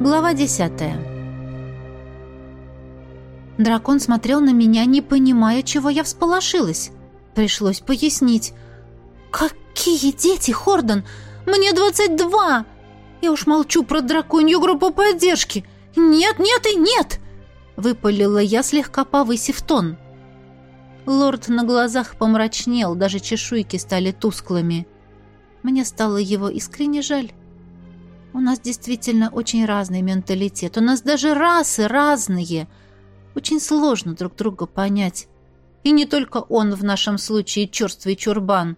Глава десятая. Дракон смотрел на меня, не понимая, чего я всполошилась. Пришлось пояснить. «Какие дети, Хордон? Мне двадцать два! Я уж молчу про драконью группу поддержки! Нет, нет и нет!» Выпалила я, слегка повысив тон. Лорд на глазах помрачнел, даже чешуйки стали тусклыми. Мне стало его искренне жаль. У нас действительно очень разный менталитет. У нас даже расы разные. Очень сложно друг друга понять. И не только он в нашем случае черствый чурбан.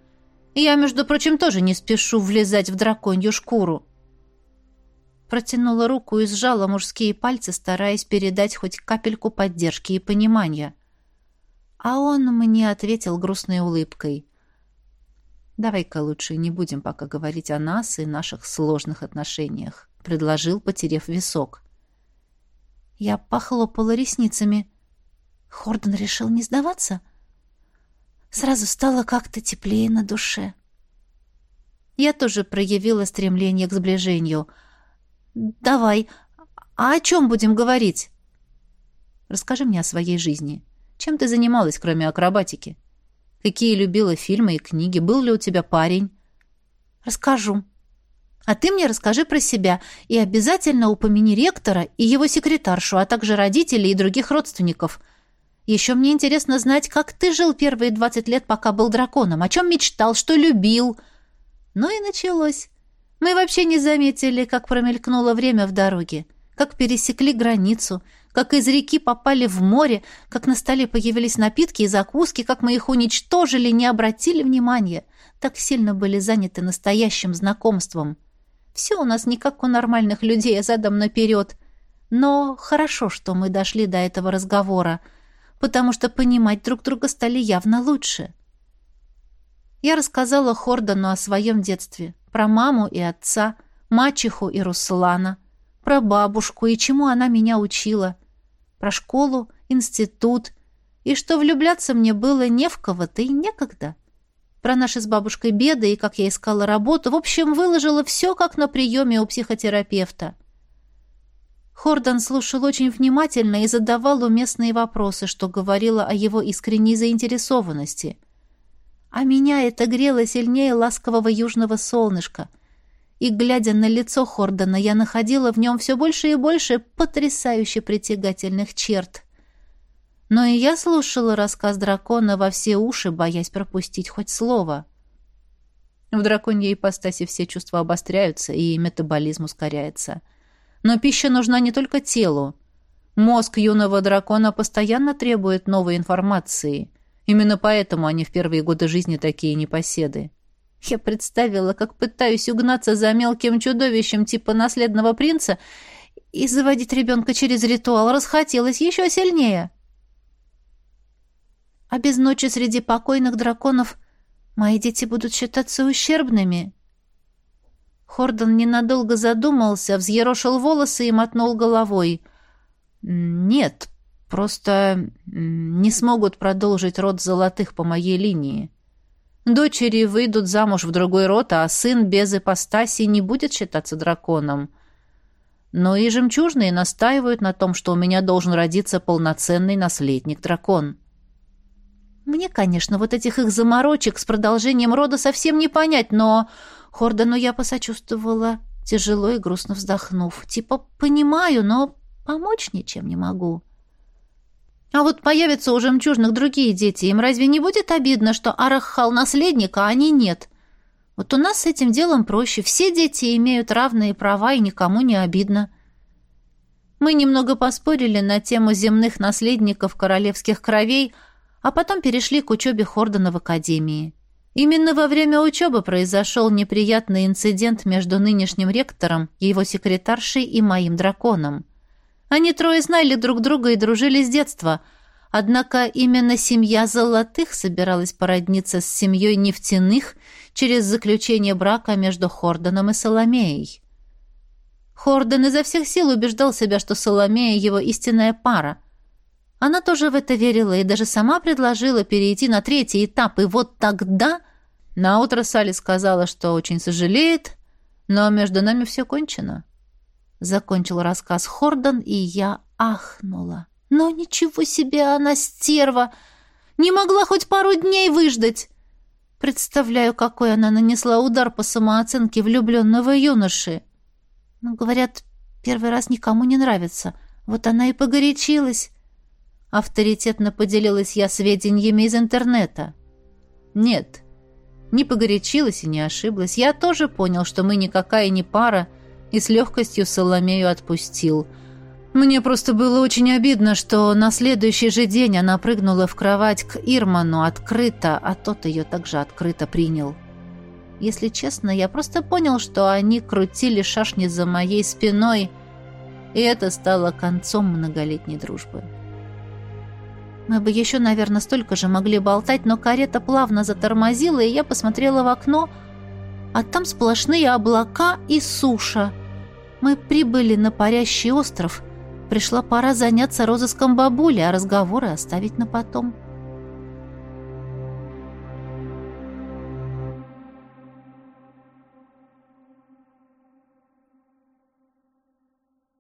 Я, между прочим, тоже не спешу влезать в драконью шкуру. Протянула руку и сжала мужские пальцы, стараясь передать хоть капельку поддержки и понимания. А он мне ответил грустной улыбкой. «Давай-ка лучше не будем пока говорить о нас и наших сложных отношениях», — предложил, потерев висок. Я похлопала ресницами. Хордон решил не сдаваться. Сразу стало как-то теплее на душе. Я тоже проявила стремление к сближению. «Давай, а о чем будем говорить?» «Расскажи мне о своей жизни. Чем ты занималась, кроме акробатики?» Какие любила фильмы и книги? Был ли у тебя парень? Расскажу. А ты мне расскажи про себя и обязательно упомяни ректора и его секретаршу, а также родителей и других родственников. Еще мне интересно знать, как ты жил первые двадцать лет, пока был драконом, о чем мечтал, что любил. Ну и началось. Мы вообще не заметили, как промелькнуло время в дороге, как пересекли границу — как из реки попали в море, как на столе появились напитки и закуски, как мы их уничтожили, не обратили внимания. Так сильно были заняты настоящим знакомством. Все у нас не как у нормальных людей, а задом наперед. Но хорошо, что мы дошли до этого разговора, потому что понимать друг друга стали явно лучше. Я рассказала Хордану о своем детстве, про маму и отца, мачеху и Руслана, про бабушку и чему она меня учила — про школу, институт, и что влюбляться мне было не в кого-то и некогда. Про наши с бабушкой беды и как я искала работу. В общем, выложила все, как на приеме у психотерапевта. Хордон слушал очень внимательно и задавал уместные вопросы, что говорило о его искренней заинтересованности. А меня это грело сильнее ласкового южного солнышка — и, глядя на лицо Хордона, я находила в нем все больше и больше потрясающе притягательных черт. Но и я слушала рассказ дракона во все уши, боясь пропустить хоть слово. В драконьей ипостаси все чувства обостряются, и метаболизм ускоряется. Но пища нужна не только телу. Мозг юного дракона постоянно требует новой информации. Именно поэтому они в первые годы жизни такие непоседы. Я представила, как пытаюсь угнаться за мелким чудовищем типа наследного принца и заводить ребенка через ритуал расхотелось еще сильнее. А без ночи среди покойных драконов мои дети будут считаться ущербными. Хордон ненадолго задумался, взъерошил волосы и мотнул головой. «Нет, просто не смогут продолжить род золотых по моей линии. Дочери выйдут замуж в другой род, а сын без ипостаси не будет считаться драконом. Но и жемчужные настаивают на том, что у меня должен родиться полноценный наследник-дракон. Мне, конечно, вот этих их заморочек с продолжением рода совсем не понять, но Хордану я посочувствовала, тяжело и грустно вздохнув. Типа, понимаю, но помочь ничем не могу. А вот появятся у жемчужных другие дети. Им разве не будет обидно, что Арахал наследник, а они нет? Вот у нас с этим делом проще. Все дети имеют равные права, и никому не обидно. Мы немного поспорили на тему земных наследников королевских кровей, а потом перешли к учебе Хордона в академии. Именно во время учебы произошел неприятный инцидент между нынешним ректором, его секретаршей и моим драконом. Они трое знали друг друга и дружили с детства. Однако именно семья Золотых собиралась породниться с семьей Нефтяных через заключение брака между Хордоном и Соломеей. Хордон изо всех сил убеждал себя, что Соломея — его истинная пара. Она тоже в это верила и даже сама предложила перейти на третий этап, и вот тогда... Наутро Салли сказала, что очень сожалеет, но между нами все кончено. Закончил рассказ Хордон, и я ахнула. Но ничего себе она стерва! Не могла хоть пару дней выждать. Представляю, какой она нанесла удар по самооценке влюбленного юноши. Ну, говорят, первый раз никому не нравится. Вот она и погорячилась. Авторитетно поделилась я сведениями из интернета. Нет, не погорячилась и не ошиблась. Я тоже понял, что мы никакая не пара, и с легкостью Соломею отпустил. Мне просто было очень обидно, что на следующий же день она прыгнула в кровать к Ирману открыто, а тот ее также открыто принял. Если честно, я просто понял, что они крутили шашни за моей спиной, и это стало концом многолетней дружбы. Мы бы еще, наверное, столько же могли болтать, но карета плавно затормозила, и я посмотрела в окно, а там сплошные облака и суша. Мы прибыли на парящий остров. Пришла пора заняться розыском бабули, а разговоры оставить на потом. —